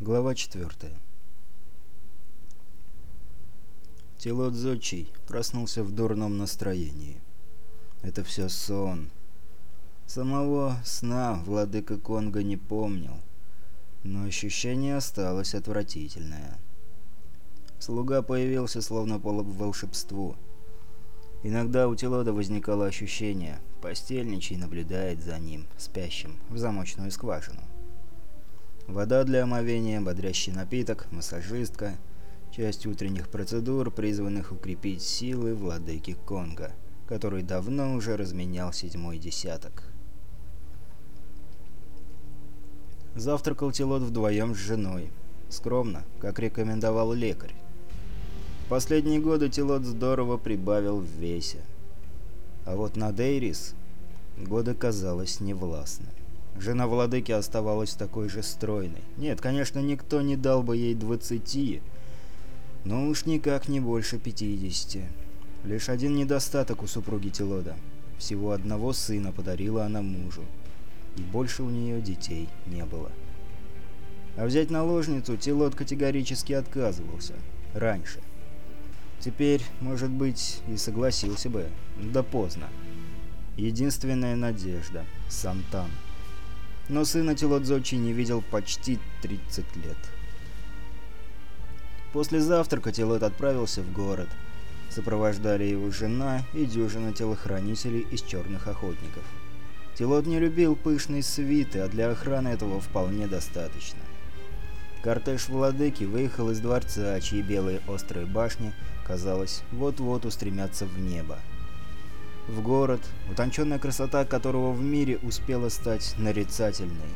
Глава 4. Тело Дзочий проснулся в дурном настроении. Это все сон. Самого сна владыка Конга не помнил, но ощущение осталось отвратительное. Слуга появился словно по волшебству. Иногда у Телода возникало ощущение, постельничий наблюдает за ним, спящим, в замочную скважину. Вода для омовения, бодрящий напиток, массажистка – часть утренних процедур, призванных укрепить силы владыки Конга, который давно уже разменял седьмой десяток. Завтракал Тилот вдвоем с женой. Скромно, как рекомендовал лекарь. В последние годы Тилот здорово прибавил в весе. А вот на Дейрис годы казалось невластны. Жена владыки оставалась такой же стройной. Нет, конечно, никто не дал бы ей 20, но уж никак не больше 50. Лишь один недостаток у супруги Телода. Всего одного сына подарила она мужу. И больше у нее детей не было. А взять наложницу Телод категорически отказывался. Раньше. Теперь, может быть, и согласился бы. Да поздно. Единственная надежда — Сантан но сына Телодзочи не видел почти 30 лет. После завтрака Тилот отправился в город. Сопровождали его жена и дюжина телохранителей из черных охотников. Тилот не любил пышные свиты, а для охраны этого вполне достаточно. Кортеж владыки выехал из дворца, чьи белые острые башни, казалось, вот-вот устремятся в небо в город, утонченная красота которого в мире успела стать нарицательной.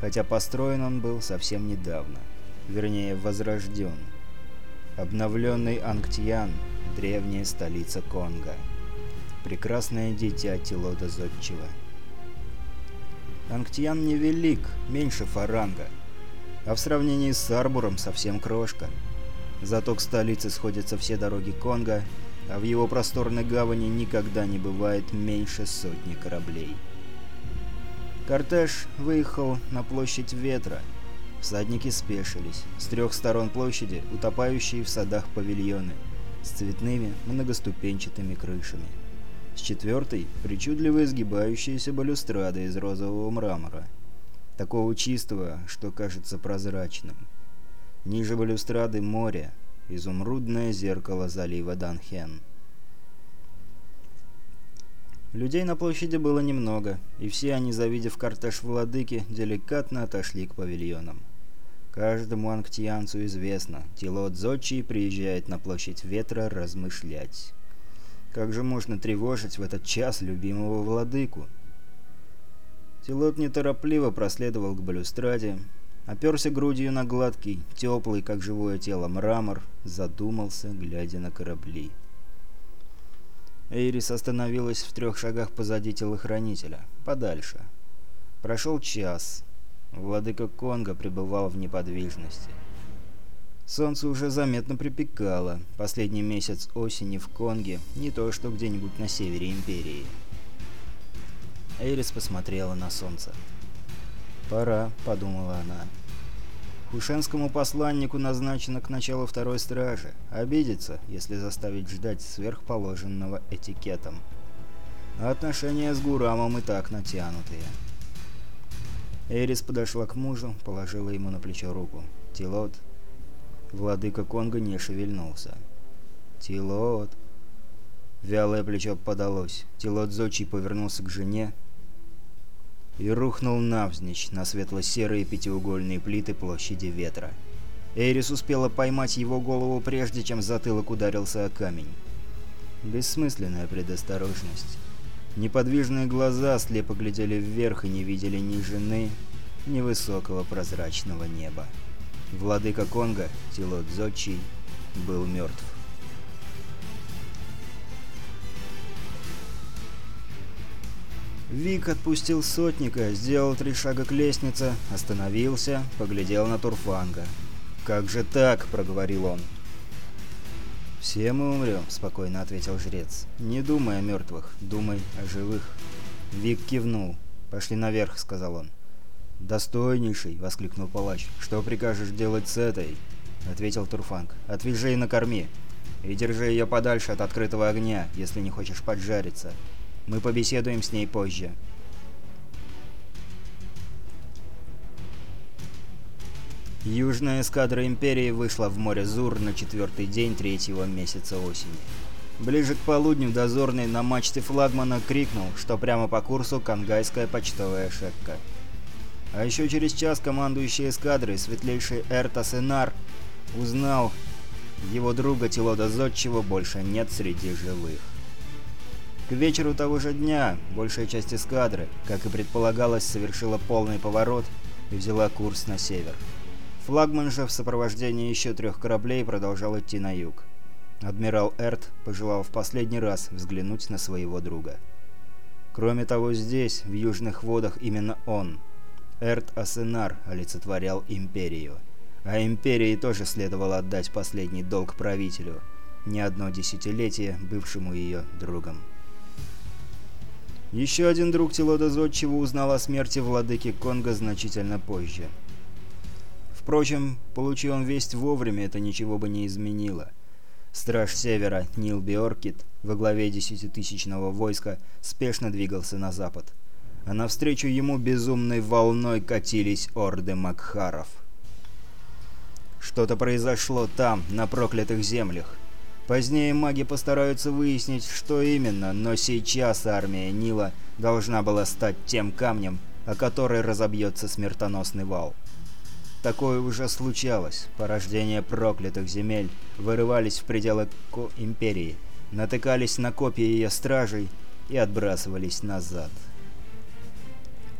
Хотя построен он был совсем недавно, вернее возрожден. Обновленный Ангтьян, древняя столица Конго. Прекрасное дитя Тилода Зодчего. Ангтьян невелик, меньше Фаранга, а в сравнении с Арбуром совсем крошка. Зато к столице сходятся все дороги Конго, а в его просторной гавани никогда не бывает меньше сотни кораблей. Кортеж выехал на площадь ветра. Всадники спешились. С трех сторон площади утопающие в садах павильоны с цветными многоступенчатыми крышами. С четвертой – причудливо изгибающиеся балюстрады из розового мрамора. Такого чистого, что кажется прозрачным. Ниже балюстрады море, изумрудное зеркало залива Данхен. Людей на площади было немного, и все они, завидев кортеж владыки, деликатно отошли к павильонам. Каждому анктианцу известно, Тилот Зодчий приезжает на площадь ветра размышлять. Как же можно тревожить в этот час любимого владыку? Тилот неторопливо проследовал к балюстраде, Оперся грудью на гладкий, теплый, как живое тело, мрамор, задумался, глядя на корабли. Эйрис остановилась в трех шагах позади телохранителя, подальше. Прошел час. Владыка Конга пребывал в неподвижности. Солнце уже заметно припекало. Последний месяц осени в Конге не то что где-нибудь на севере Империи. Эйрис посмотрела на солнце. «Пора», — подумала она. Хушенскому посланнику назначено к началу второй стражи. Обидится, если заставить ждать сверхположенного этикетом. А отношения с Гурамом и так натянутые. Эрис подошла к мужу, положила ему на плечо руку. «Тилот». Владыка Конга не шевельнулся. «Тилот». Вялое плечо подалось. Тилот Зочи повернулся к жене, и рухнул навзничь на светло-серые пятиугольные плиты площади ветра. Эрис успела поймать его голову, прежде чем затылок ударился о камень. Бессмысленная предосторожность. Неподвижные глаза слепо глядели вверх и не видели ни жены, ни высокого прозрачного неба. Владыка Конго, Тилот Зодчий, был мертв. Вик отпустил сотника, сделал три шага к лестнице, остановился, поглядел на Турфанга. «Как же так?» – проговорил он. «Все мы умрем», – спокойно ответил жрец. «Не думай о мертвых, думай о живых». Вик кивнул. «Пошли наверх», – сказал он. «Достойнейший!» — воскликнул палач. «Что прикажешь делать с этой?» — ответил Турфанг. «Отвяжи и накорми. И держи ее подальше от открытого огня, если не хочешь поджариться. Мы побеседуем с ней позже. Южная эскадра Империи вышла в море Зур на четвертый день третьего месяца осени. Ближе к полудню дозорный на мачте флагмана крикнул, что прямо по курсу Кангайская почтовая шепка. А еще через час командующий эскадрой, светлейший Эрта Сенар, узнал, его друга Телода Зодчего больше нет среди живых. К вечеру того же дня большая часть эскадры, как и предполагалось, совершила полный поворот и взяла курс на север. Флагман же в сопровождении еще трех кораблей продолжал идти на юг. Адмирал Эрт пожелал в последний раз взглянуть на своего друга. Кроме того, здесь, в южных водах, именно он, Эрт Асенар, олицетворял империю. А империи тоже следовало отдать последний долг правителю, не одно десятилетие бывшему ее другом. Еще один друг Тилода Зодчего узнал о смерти владыки Конга значительно позже. Впрочем, получив он весть вовремя, это ничего бы не изменило. Страж Севера Нил Биоркит во главе десятитысячного войска спешно двигался на запад. А навстречу ему безумной волной катились орды Макхаров. Что-то произошло там, на проклятых землях. Позднее маги постараются выяснить, что именно, но сейчас армия Нила должна была стать тем камнем, о который разобьется смертоносный вал. Такое уже случалось. Порождения проклятых земель вырывались в пределы Ко Империи, натыкались на копии ее стражей и отбрасывались назад.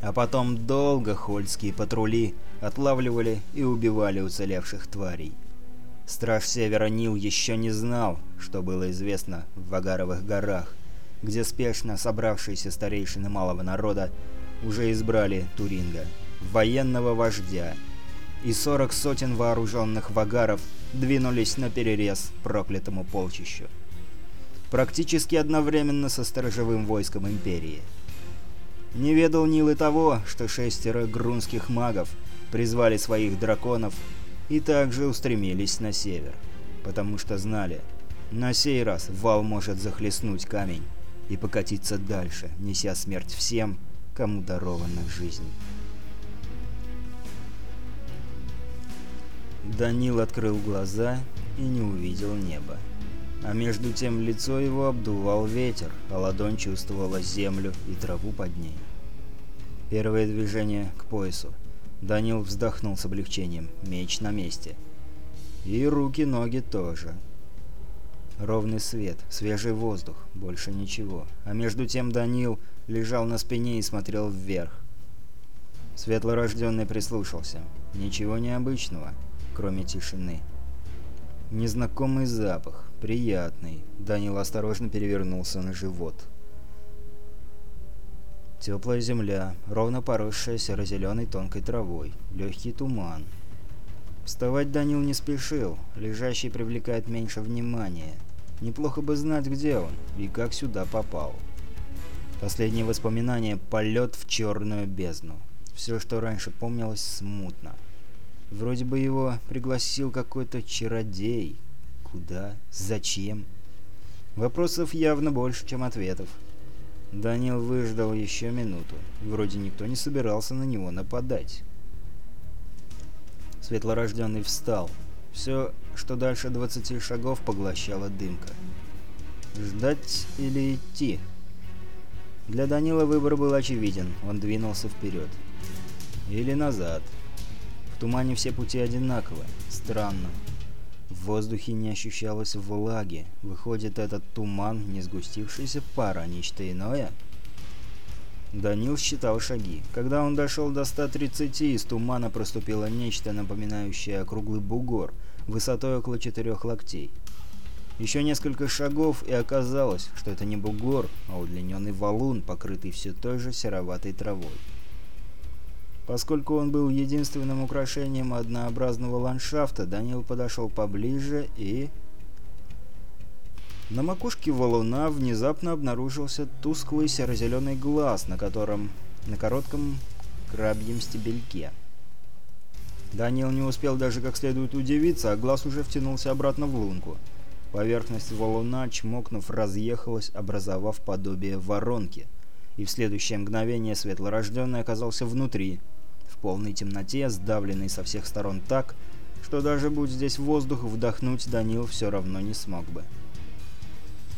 А потом долго хольские патрули отлавливали и убивали уцелевших тварей. Страж Севера Нил еще не знал, что было известно в Вагаровых горах, где спешно собравшиеся старейшины малого народа уже избрали Туринга, военного вождя, и сорок сотен вооруженных вагаров двинулись на перерез проклятому полчищу. Практически одновременно со сторожевым войском Империи. Не ведал Нил и того, что шестеро грунских магов призвали своих драконов и также устремились на север, потому что знали, на сей раз вал может захлестнуть камень и покатиться дальше, неся смерть всем, кому дарована жизнь. Данил открыл глаза и не увидел неба. А между тем лицо его обдувал ветер, а ладонь чувствовала землю и траву под ней. Первое движение к поясу. Данил вздохнул с облегчением. Меч на месте. И руки-ноги тоже. Ровный свет, свежий воздух, больше ничего. А между тем Данил лежал на спине и смотрел вверх. Светлорожденный прислушался. Ничего необычного, кроме тишины. Незнакомый запах, приятный. Данил осторожно перевернулся на живот. Теплая земля, ровно поросшая серо-зеленой тонкой травой, легкий туман. Вставать Данил не спешил, лежащий привлекает меньше внимания. Неплохо бы знать, где он и как сюда попал. Последнее воспоминание – полет в черную бездну. Все, что раньше помнилось, смутно. Вроде бы его пригласил какой-то чародей. Куда? Зачем? Вопросов явно больше, чем ответов. Данил выждал еще минуту. Вроде никто не собирался на него нападать. Светлорожденный встал. Все, что дальше 20 шагов, поглощала дымка. Ждать или идти? Для Данила выбор был очевиден. Он двинулся вперед. Или назад. В тумане все пути одинаковы. Странно. В воздухе не ощущалось влаги. Выходит, этот туман, не сгустившийся пара, нечто иное? Данил считал шаги. Когда он дошел до 130, из тумана проступило нечто, напоминающее округлый бугор, высотой около четырех локтей. Еще несколько шагов, и оказалось, что это не бугор, а удлиненный валун, покрытый все той же сероватой травой. Поскольку он был единственным украшением однообразного ландшафта, Данил подошел поближе и... На макушке валуна внезапно обнаружился тусклый серо-зеленый глаз, на котором... на коротком крабьем стебельке. Данил не успел даже как следует удивиться, а глаз уже втянулся обратно в лунку. Поверхность валуна, чмокнув, разъехалась, образовав подобие воронки. И в следующее мгновение светлорожденный оказался внутри, полной темноте, сдавленный со всех сторон так, что даже будь здесь воздух, вдохнуть Данил все равно не смог бы.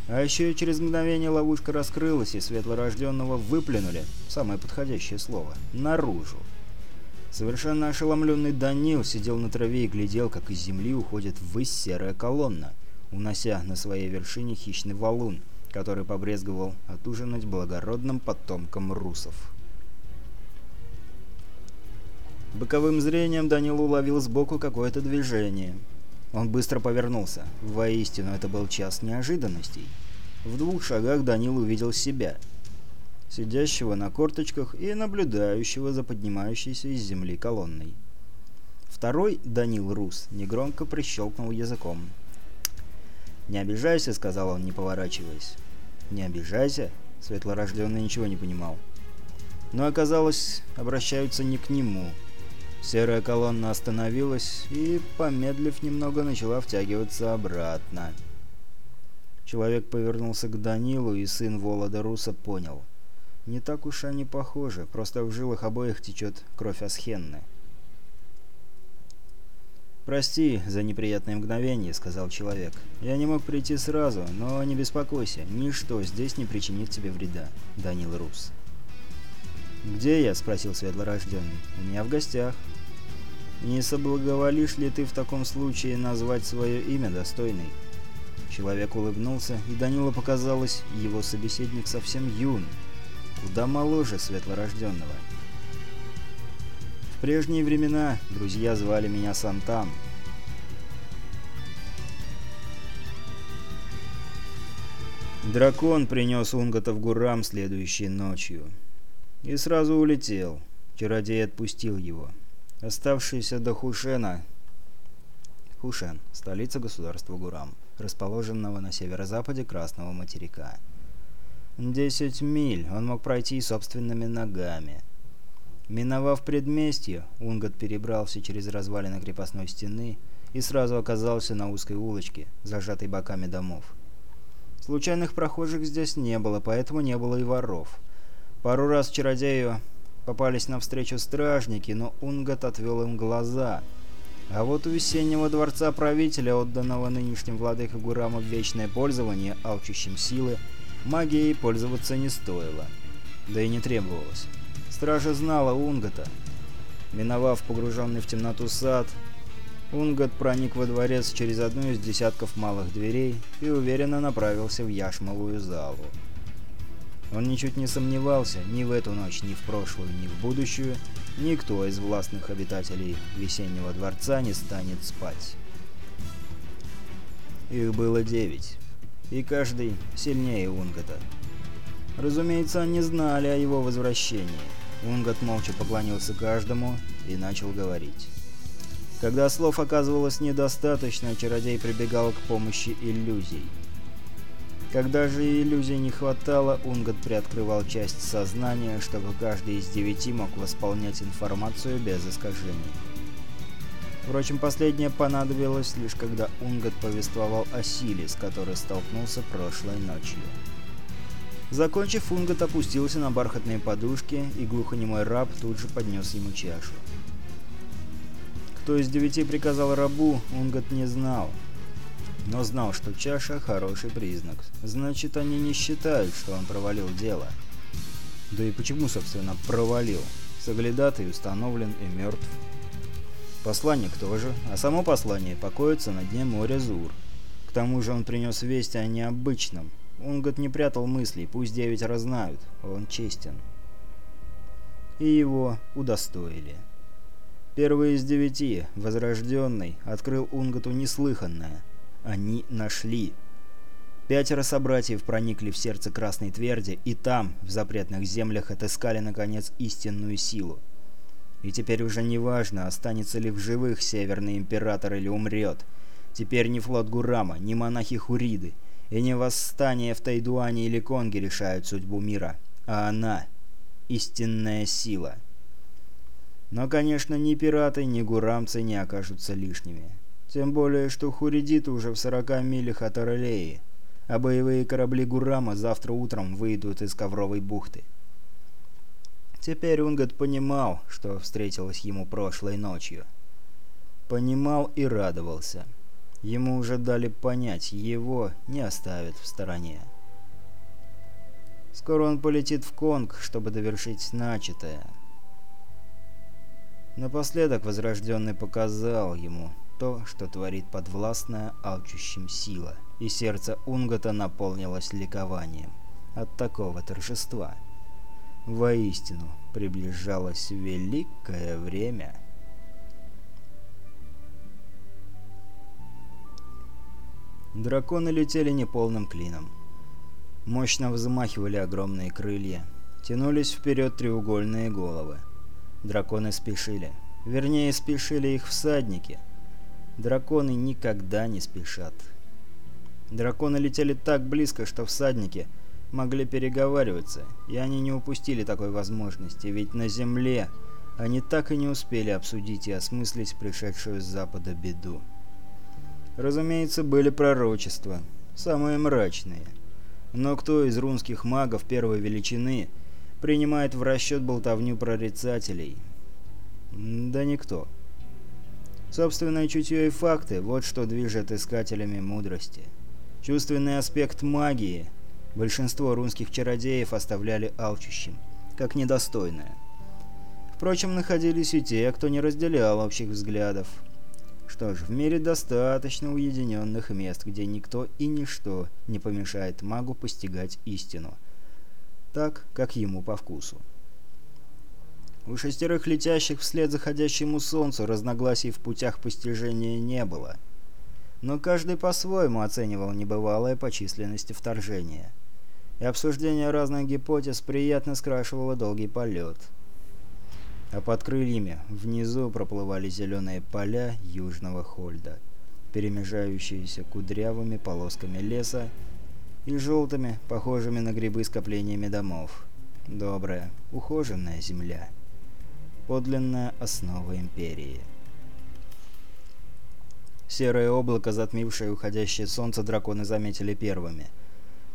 А еще через мгновение ловушка раскрылась, и светлорожденного выплюнули, самое подходящее слово, наружу. Совершенно ошеломленный Данил сидел на траве и глядел, как из земли уходит ввысь серая колонна, унося на своей вершине хищный валун, который побрезговал отужинать благородным потомкам русов. Боковым зрением Данил уловил сбоку какое-то движение. Он быстро повернулся. Воистину, это был час неожиданностей. В двух шагах Данил увидел себя. Сидящего на корточках и наблюдающего за поднимающейся из земли колонной. Второй, Данил Рус, негромко прищелкнул языком. «Не обижайся», — сказал он, не поворачиваясь. «Не обижайся?» — светлорожденный ничего не понимал. Но оказалось, обращаются не к нему, — Серая колонна остановилась и, помедлив немного, начала втягиваться обратно. Человек повернулся к Данилу, и сын Волода Руса понял. Не так уж они похожи, просто в жилах обоих течет кровь Асхенны. «Прости за неприятное мгновение», — сказал человек. «Я не мог прийти сразу, но не беспокойся, ничто здесь не причинит тебе вреда, Данил Рус». «Где я?» — спросил светлорожденный. «У меня в гостях». Не соблаговолишь ли ты в таком случае назвать свое имя достойной?» Человек улыбнулся, и Данила показалось, его собеседник совсем юн, куда моложе светлорожденного. В прежние времена друзья звали меня Сантан. Дракон принес Унгота в Гурам следующей ночью. И сразу улетел. Чародей отпустил его оставшийся до Хушена. Хушен – столица государства Гурам, расположенного на северо-западе Красного материка. 10 миль он мог пройти собственными ногами. Миновав предместье, Унгат перебрался через развалины крепостной стены и сразу оказался на узкой улочке, зажатой боками домов. Случайных прохожих здесь не было, поэтому не было и воров. Пару раз чародею Попались навстречу стражники, но Унгат отвел им глаза. А вот у весеннего дворца правителя, отданного нынешним владыке Гурама в вечное пользование, алчущим силы, магией пользоваться не стоило. Да и не требовалось. Стража знала Унгата. Миновав погруженный в темноту сад, Унгат проник во дворец через одну из десятков малых дверей и уверенно направился в яшмовую залу. Он ничуть не сомневался ни в эту ночь, ни в прошлую, ни в будущую, никто из властных обитателей весеннего дворца не станет спать. Их было девять, и каждый сильнее Унгата. Разумеется, они знали о его возвращении. Унгат молча поклонился каждому и начал говорить. Когда слов оказывалось недостаточно, чародей прибегал к помощи иллюзий – когда же иллюзий не хватало, Унгот приоткрывал часть сознания, чтобы каждый из девяти мог восполнять информацию без искажений. Впрочем, последнее понадобилось лишь когда Унгот повествовал о силе, с которой столкнулся прошлой ночью. Закончив, Унгот опустился на бархатные подушки, и глухонемой раб тут же поднес ему чашу. Кто из девяти приказал рабу, Унгот не знал, но знал, что чаша – хороший признак. Значит, они не считают, что он провалил дело. Да и почему, собственно, провалил? Соглядатый установлен и мертв. Посланник тоже, а само послание покоится на дне моря Зур. К тому же он принес весть о необычном. Унгот не прятал мыслей, пусть девять раз знают, он честен. И его удостоили. Первый из девяти, возрожденный, открыл Унготу неслыханное – они нашли. Пятеро собратьев проникли в сердце Красной Тверди, и там, в запретных землях, отыскали, наконец, истинную силу. И теперь уже не важно, останется ли в живых Северный Император или умрет. Теперь ни флот Гурама, ни монахи Хуриды, и не восстание в Тайдуане или Конге решают судьбу мира, а она — истинная сила. Но, конечно, ни пираты, ни гурамцы не окажутся лишними. Тем более, что Хуридит уже в 40 милях от Орлеи, а боевые корабли Гурама завтра утром выйдут из Ковровой бухты. Теперь Унгат понимал, что встретилось ему прошлой ночью. Понимал и радовался. Ему уже дали понять, его не оставят в стороне. Скоро он полетит в Конг, чтобы довершить начатое. Напоследок Возрожденный показал ему, то, что творит подвластная алчущим сила, и сердце Унгота наполнилось ликованием от такого торжества. Воистину, приближалось великое время. Драконы летели неполным клином. Мощно взмахивали огромные крылья. Тянулись вперед треугольные головы. Драконы спешили. Вернее, спешили их всадники — Драконы никогда не спешат. Драконы летели так близко, что всадники могли переговариваться, и они не упустили такой возможности, ведь на земле они так и не успели обсудить и осмыслить пришедшую с запада беду. Разумеется, были пророчества, самые мрачные. Но кто из рунских магов первой величины принимает в расчет болтовню прорицателей? Да никто. Никто. Собственное чутье и факты – вот что движет искателями мудрости. Чувственный аспект магии большинство рунских чародеев оставляли алчущим, как недостойное. Впрочем, находились и те, кто не разделял общих взглядов. Что ж, в мире достаточно уединенных мест, где никто и ничто не помешает магу постигать истину, так, как ему по вкусу. У шестерых летящих вслед заходящему солнцу разногласий в путях постижения не было. Но каждый по-своему оценивал небывалое по численности вторжение. И обсуждение разных гипотез приятно скрашивало долгий полет. А под крыльями внизу проплывали зеленые поля Южного Хольда, перемежающиеся кудрявыми полосками леса и желтыми, похожими на грибы скоплениями домов. Добрая, ухоженная земля подлинная основа империи. Серое облако, затмившее уходящее солнце, драконы заметили первыми.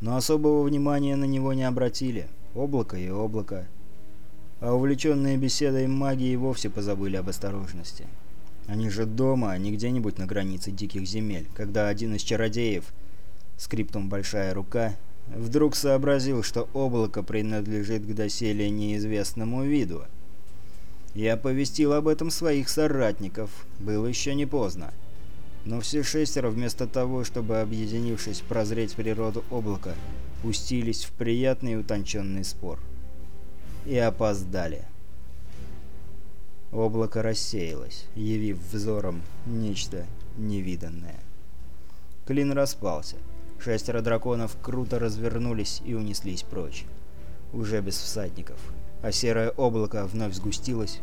Но особого внимания на него не обратили. Облако и облако. А увлеченные беседой магии вовсе позабыли об осторожности. Они же дома, а не где-нибудь на границе диких земель, когда один из чародеев, скриптом «Большая рука», вдруг сообразил, что облако принадлежит к доселе неизвестному виду – я повестил об этом своих соратников, было еще не поздно. Но все шестеро, вместо того, чтобы, объединившись, прозреть природу облака, пустились в приятный и утонченный спор. И опоздали. Облако рассеялось, явив взором нечто невиданное. Клин распался. Шестеро драконов круто развернулись и унеслись прочь. Уже без всадников а серое облако вновь сгустилось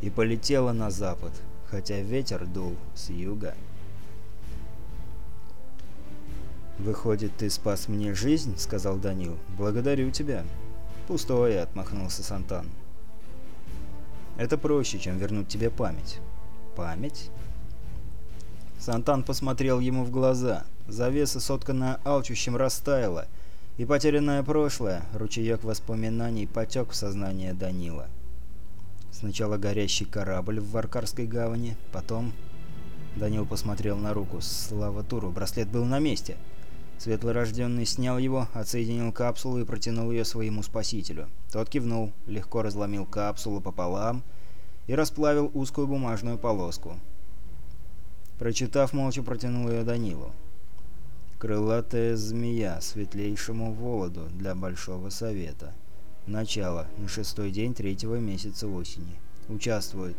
и полетело на запад, хотя ветер дул с юга. «Выходит, ты спас мне жизнь?» — сказал Данил. «Благодарю тебя». «Пустое», — отмахнулся Сантан. «Это проще, чем вернуть тебе память». «Память?» Сантан посмотрел ему в глаза. Завеса, сотканная алчущим, растаяла — и потерянное прошлое, ручеек воспоминаний потек в сознание Данила. Сначала горящий корабль в Варкарской гавани, потом... Данил посмотрел на руку. Слава Туру, браслет был на месте. Светлорожденный снял его, отсоединил капсулу и протянул ее своему спасителю. Тот кивнул, легко разломил капсулу пополам и расплавил узкую бумажную полоску. Прочитав, молча протянул ее Данилу. Крылатая змея светлейшему Володу для Большого Совета. Начало. На шестой день третьего месяца осени. Участвуют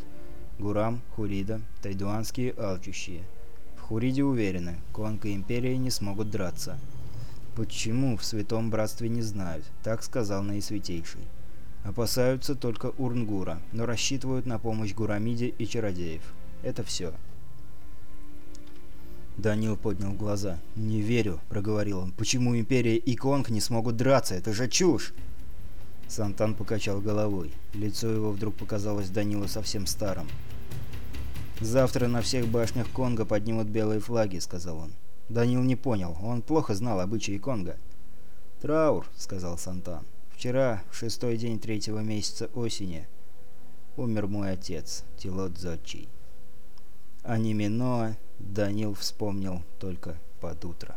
Гурам, Хурида, тайдуанские алчущие. В Хуриде уверены, Конг и Империя не смогут драться. Почему в Святом Братстве не знают, так сказал Наисвятейший. Опасаются только Урнгура, но рассчитывают на помощь Гурамиде и Чародеев. Это все. Данил поднял глаза. «Не верю», — проговорил он. «Почему Империя и Конг не смогут драться? Это же чушь!» Сантан покачал головой. Лицо его вдруг показалось Данилу совсем старым. «Завтра на всех башнях Конга поднимут белые флаги», — сказал он. Данил не понял. Он плохо знал обычаи Конга. «Траур», — сказал Сантан. «Вчера, в шестой день третьего месяца осени, умер мой отец, Тилот Зодчий. Аниминоа Данил вспомнил только под утро.